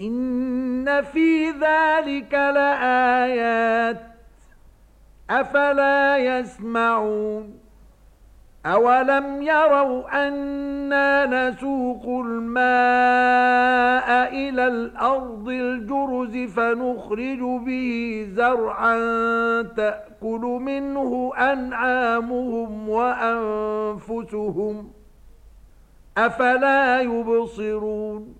ان في ذلك لآيات افلا يسمعون اولم يروا أنا نسوق الماء إلى الأرض الجرز فنخرج به زرعا تأكل منه انعامهم وانفسهم افلا يبصرون